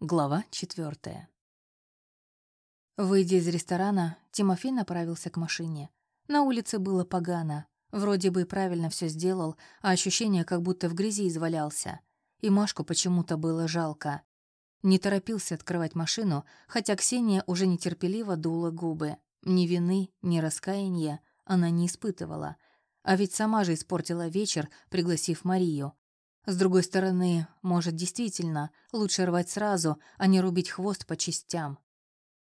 Глава четвертая. Выйдя из ресторана, Тимофей направился к машине. На улице было погано. Вроде бы правильно все сделал, а ощущение, как будто в грязи извалялся. И Машку почему-то было жалко. Не торопился открывать машину, хотя Ксения уже нетерпеливо дула губы. Ни вины, ни раскаяния она не испытывала. А ведь сама же испортила вечер, пригласив Марию. С другой стороны, может, действительно, лучше рвать сразу, а не рубить хвост по частям.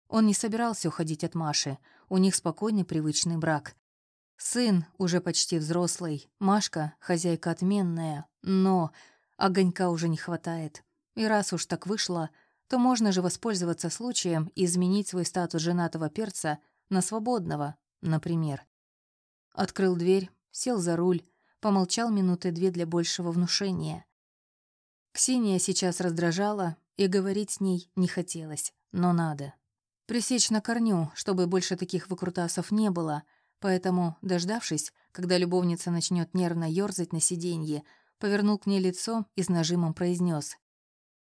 Он не собирался уходить от Маши, у них спокойный привычный брак. Сын уже почти взрослый, Машка — хозяйка отменная, но огонька уже не хватает. И раз уж так вышло, то можно же воспользоваться случаем и изменить свой статус женатого перца на свободного, например. Открыл дверь, сел за руль, помолчал минуты две для большего внушения. Ксения сейчас раздражала, и говорить с ней не хотелось, но надо. Пресечь на корню, чтобы больше таких выкрутасов не было, поэтому, дождавшись, когда любовница начнет нервно ёрзать на сиденье, повернул к ней лицо и с нажимом произнес: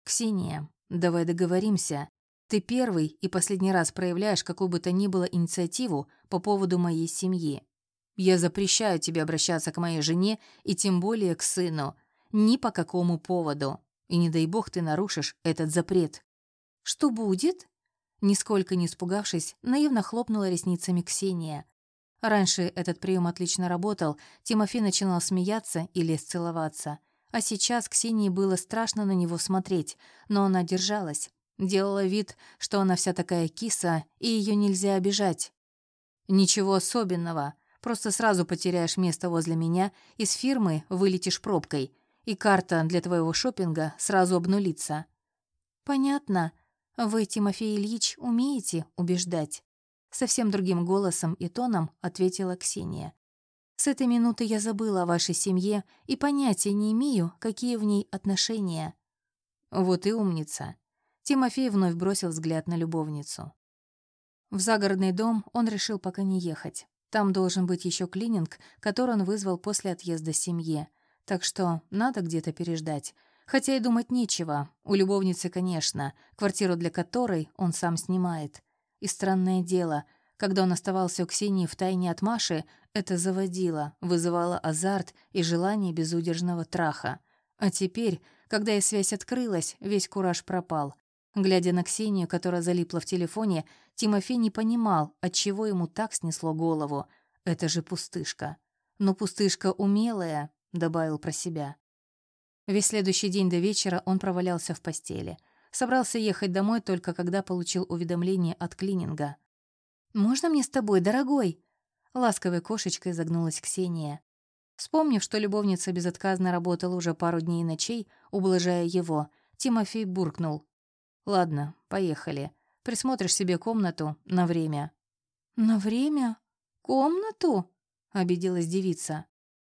«Ксения, давай договоримся. Ты первый и последний раз проявляешь какую бы то ни было инициативу по поводу моей семьи. Я запрещаю тебе обращаться к моей жене и тем более к сыну. Ни по какому поводу. И не дай бог ты нарушишь этот запрет. Что будет? Нисколько не испугавшись, наивно хлопнула ресницами Ксения. Раньше этот прием отлично работал, Тимофей начинал смеяться и лез целоваться. А сейчас Ксении было страшно на него смотреть, но она держалась. Делала вид, что она вся такая киса, и ее нельзя обижать. «Ничего особенного», Просто сразу потеряешь место возле меня, из фирмы вылетишь пробкой, и карта для твоего шопинга сразу обнулится». «Понятно. Вы, Тимофей Ильич, умеете убеждать?» Совсем другим голосом и тоном ответила Ксения. «С этой минуты я забыла о вашей семье и понятия не имею, какие в ней отношения». «Вот и умница». Тимофей вновь бросил взгляд на любовницу. В загородный дом он решил пока не ехать. Там должен быть еще клининг, который он вызвал после отъезда семьи. Так что надо где-то переждать. Хотя и думать нечего. У любовницы, конечно, квартиру для которой он сам снимает. И странное дело, когда он оставался у Ксении в тайне от Маши, это заводило, вызывало азарт и желание безудержного траха. А теперь, когда и связь открылась, весь кураж пропал. Глядя на Ксению, которая залипла в телефоне, Тимофей не понимал, от чего ему так снесло голову. Это же пустышка. Но пустышка умелая, добавил про себя. Весь следующий день до вечера он провалялся в постели. Собрался ехать домой только когда получил уведомление от клининга. «Можно мне с тобой, дорогой?» Ласковой кошечкой загнулась Ксения. Вспомнив, что любовница безотказно работала уже пару дней и ночей, ублажая его, Тимофей буркнул. Ладно, поехали. Присмотришь себе комнату на время». «На время? Комнату?» — обиделась девица.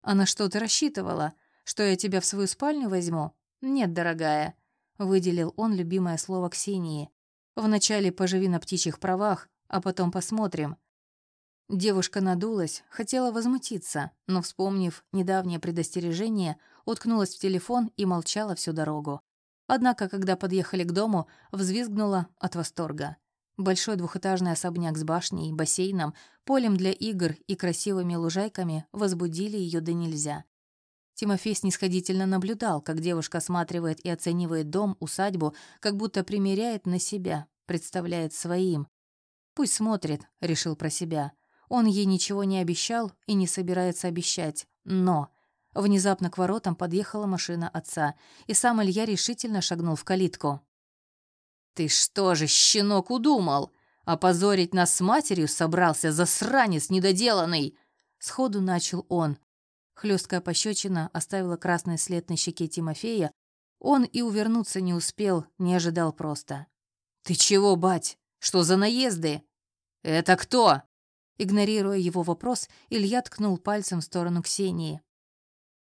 «А на что ты рассчитывала? Что я тебя в свою спальню возьму? Нет, дорогая», — выделил он любимое слово Ксении. «Вначале поживи на птичьих правах, а потом посмотрим». Девушка надулась, хотела возмутиться, но, вспомнив недавнее предостережение, уткнулась в телефон и молчала всю дорогу. Однако, когда подъехали к дому, взвизгнула от восторга. Большой двухэтажный особняк с башней, бассейном, полем для игр и красивыми лужайками возбудили ее до нельзя. Тимофей снисходительно наблюдал, как девушка осматривает и оценивает дом, усадьбу, как будто примеряет на себя, представляет своим. «Пусть смотрит», — решил про себя. Он ей ничего не обещал и не собирается обещать. Но Внезапно к воротам подъехала машина отца, и сам Илья решительно шагнул в калитку. «Ты что же, щенок, удумал? Опозорить нас с матерью собрался, засранец недоделанный!» Сходу начал он. Хлёсткая пощечина оставила красный след на щеке Тимофея. Он и увернуться не успел, не ожидал просто. «Ты чего, бать? Что за наезды?» «Это кто?» Игнорируя его вопрос, Илья ткнул пальцем в сторону Ксении.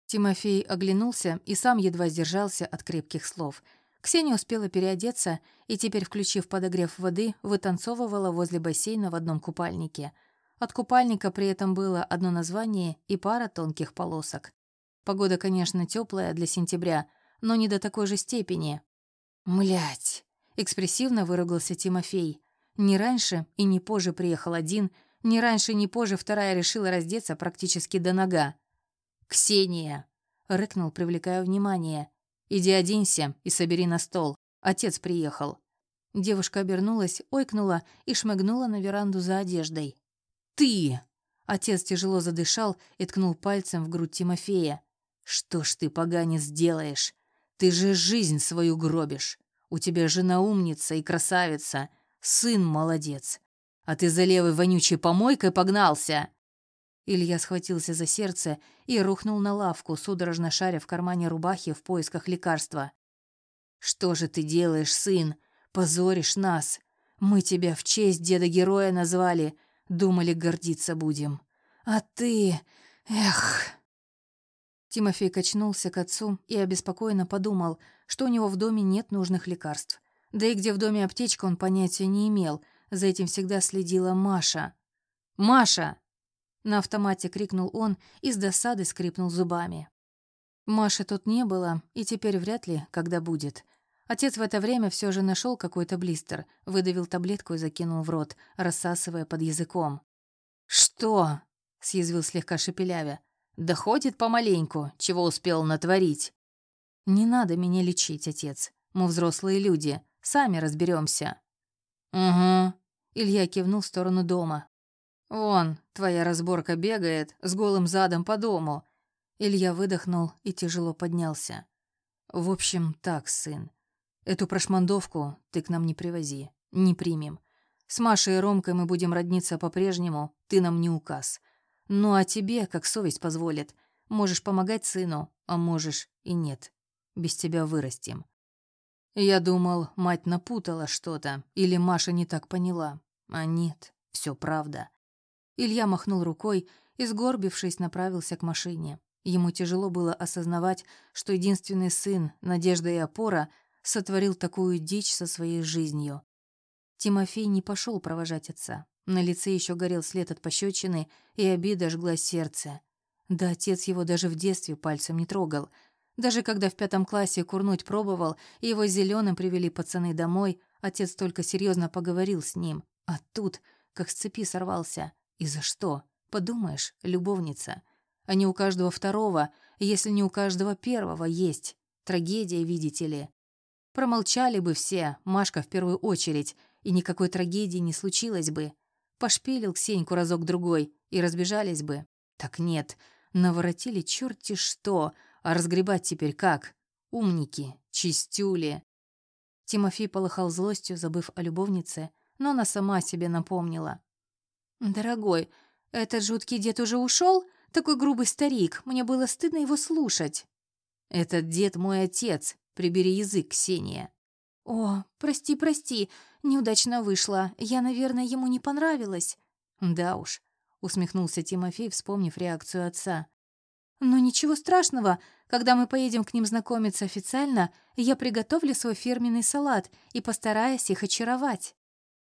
Тимофей оглянулся и сам едва сдержался от крепких слов. Ксения успела переодеться и теперь, включив подогрев воды, вытанцовывала возле бассейна в одном купальнике. От купальника при этом было одно название и пара тонких полосок. Погода, конечно, теплая для сентября, но не до такой же степени. Млять, Экспрессивно выругался Тимофей. Не раньше и не позже приехал один, не раньше и не позже вторая решила раздеться практически до нога. «Ксения!» — рыкнул, привлекая внимание. «Иди оденься и собери на стол. Отец приехал». Девушка обернулась, ойкнула и шмыгнула на веранду за одеждой. «Ты!» Отец тяжело задышал и ткнул пальцем в грудь Тимофея. «Что ж ты, поганец, делаешь? Ты же жизнь свою гробишь. У тебя жена умница и красавица, сын молодец. А ты за левой вонючей помойкой погнался!» Илья схватился за сердце и рухнул на лавку, судорожно шаря в кармане рубахи в поисках лекарства. «Что же ты делаешь, сын? Позоришь нас. Мы тебя в честь деда-героя назвали, думали, гордиться будем. А ты... Эх...» Тимофей качнулся к отцу и обеспокоенно подумал, что у него в доме нет нужных лекарств. Да и где в доме аптечка он понятия не имел, за этим всегда следила Маша. «Маша!» На автомате крикнул он и с досады скрипнул зубами. Маши тут не было, и теперь вряд ли, когда будет. Отец в это время все же нашел какой-то блистер, выдавил таблетку и закинул в рот, рассасывая под языком. «Что?» — съязвил слегка шепелявя. «Да ходит помаленьку, чего успел натворить». «Не надо меня лечить, отец. Мы взрослые люди, сами разберемся. «Угу», — Илья кивнул в сторону дома. «Вон, твоя разборка бегает с голым задом по дому». Илья выдохнул и тяжело поднялся. «В общем, так, сын. Эту прошмандовку ты к нам не привози, не примем. С Машей и Ромкой мы будем родниться по-прежнему, ты нам не указ. Ну а тебе, как совесть позволит, можешь помогать сыну, а можешь и нет. Без тебя вырастим. Я думал, мать напутала что-то, или Маша не так поняла. А нет, все правда. Илья махнул рукой и, сгорбившись, направился к машине. Ему тяжело было осознавать, что единственный сын, надежда и опора — сотворил такую дичь со своей жизнью. Тимофей не пошел провожать отца. На лице еще горел след от пощечины, и обида жгла сердце. Да отец его даже в детстве пальцем не трогал. Даже когда в пятом классе курнуть пробовал, и его зеленым привели пацаны домой, отец только серьезно поговорил с ним. А тут, как с цепи сорвался. И за что? Подумаешь, любовница. А не у каждого второго, если не у каждого первого есть. Трагедия, видите ли. Промолчали бы все, Машка в первую очередь, и никакой трагедии не случилось бы. Пошпилил Ксеньку разок-другой, и разбежались бы. Так нет, наворотили черти что, а разгребать теперь как? Умники, чистюли. Тимофей полыхал злостью, забыв о любовнице, но она сама себе напомнила. «Дорогой, этот жуткий дед уже ушел? Такой грубый старик, мне было стыдно его слушать». «Этот дед мой отец, Прибери язык, Ксения». «О, прости, прости, неудачно вышло. Я, наверное, ему не понравилась». «Да уж», — усмехнулся Тимофей, вспомнив реакцию отца. «Но ничего страшного. Когда мы поедем к ним знакомиться официально, я приготовлю свой фирменный салат и постараюсь их очаровать».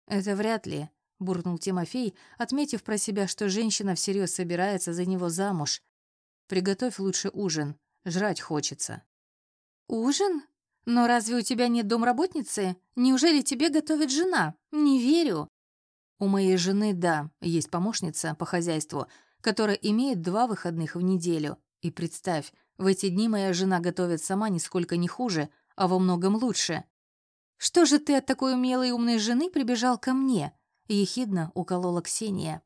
«Это вряд ли», — буркнул Тимофей, отметив про себя, что женщина всерьез собирается за него замуж. «Приготовь лучше ужин. Жрать хочется». «Ужин? Но разве у тебя нет домработницы? Неужели тебе готовит жена? Не верю». «У моей жены, да, есть помощница по хозяйству, которая имеет два выходных в неделю. И представь, в эти дни моя жена готовит сама нисколько не хуже, а во многом лучше». «Что же ты от такой умелой и умной жены прибежал ко мне?» — ехидно уколола Ксения.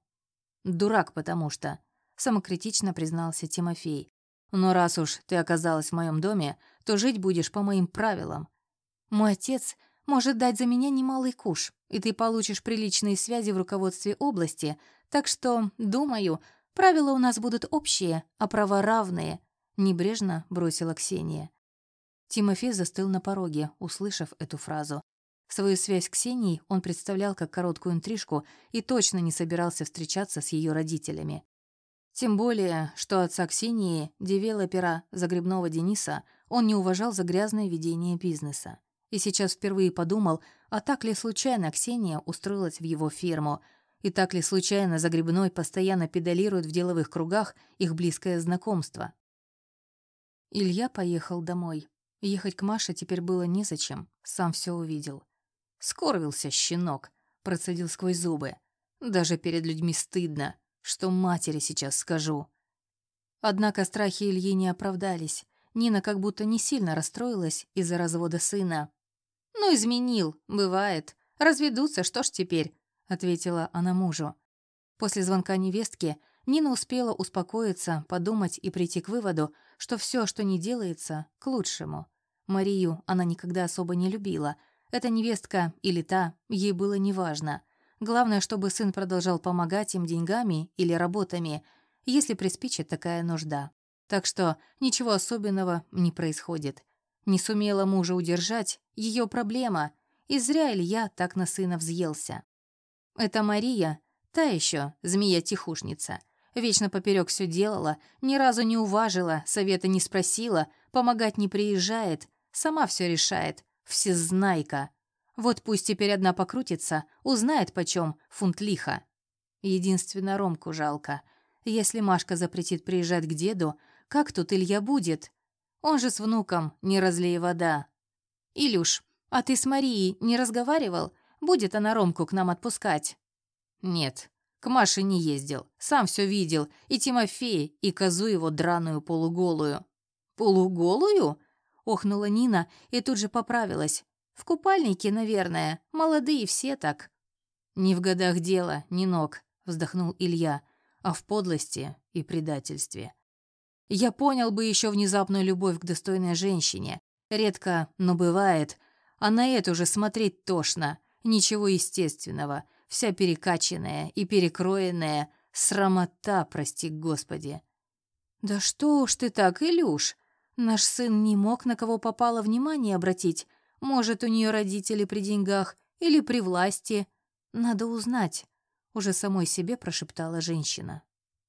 «Дурак, потому что», — самокритично признался Тимофей. «Но раз уж ты оказалась в моем доме, то жить будешь по моим правилам. Мой отец может дать за меня немалый куш, и ты получишь приличные связи в руководстве области, так что, думаю, правила у нас будут общие, а права равные», — небрежно бросила Ксения. Тимофей застыл на пороге, услышав эту фразу. Свою связь с Ксенией он представлял как короткую интрижку и точно не собирался встречаться с ее родителями. Тем более, что отца Ксении, девелопера загребного Дениса, он не уважал за грязное ведение бизнеса. И сейчас впервые подумал, а так ли случайно Ксения устроилась в его фирму, и так ли случайно Загребной постоянно педалирует в деловых кругах их близкое знакомство. Илья поехал домой. Ехать к Маше теперь было незачем, сам все увидел. Скорбился щенок, процедил сквозь зубы. Даже перед людьми стыдно, что матери сейчас скажу. Однако страхи Ильи не оправдались. Нина как будто не сильно расстроилась из-за развода сына. «Ну, изменил, бывает. Разведутся, что ж теперь?» — ответила она мужу. После звонка невестки Нина успела успокоиться, подумать и прийти к выводу, что все, что не делается, к лучшему. Марию она никогда особо не любила. Эта невестка или та, ей было неважно. Главное, чтобы сын продолжал помогать им деньгами или работами, если приспичит такая нужда. Так что ничего особенного не происходит. Не сумела мужа удержать, ее проблема, и зря Илья так на сына взъелся. Это Мария, та еще змея-тихушница. Вечно поперек все делала, ни разу не уважила, совета не спросила, помогать не приезжает, сама все решает, всезнайка. Вот пусть теперь одна покрутится, узнает почем фунт лиха. Единственно Ромку жалко. Если Машка запретит приезжать к деду, как тут Илья будет? Он же с внуком, не разлей вода. Илюш, а ты с Марией не разговаривал? Будет она Ромку к нам отпускать? Нет, к Маше не ездил. Сам все видел. И Тимофея, и козу его драную полуголую. Полуголую? Охнула Нина и тут же поправилась. В купальнике, наверное. Молодые все так. Не в годах дело, не ног, вздохнул Илья, а в подлости и предательстве. Я понял бы еще внезапную любовь к достойной женщине. Редко, но бывает. А на эту же смотреть тошно. Ничего естественного. Вся перекачанная и перекроенная. Срамота, прости господи. «Да что уж ты так, Илюш? Наш сын не мог на кого попало внимание обратить. Может, у нее родители при деньгах или при власти. Надо узнать», — уже самой себе прошептала женщина.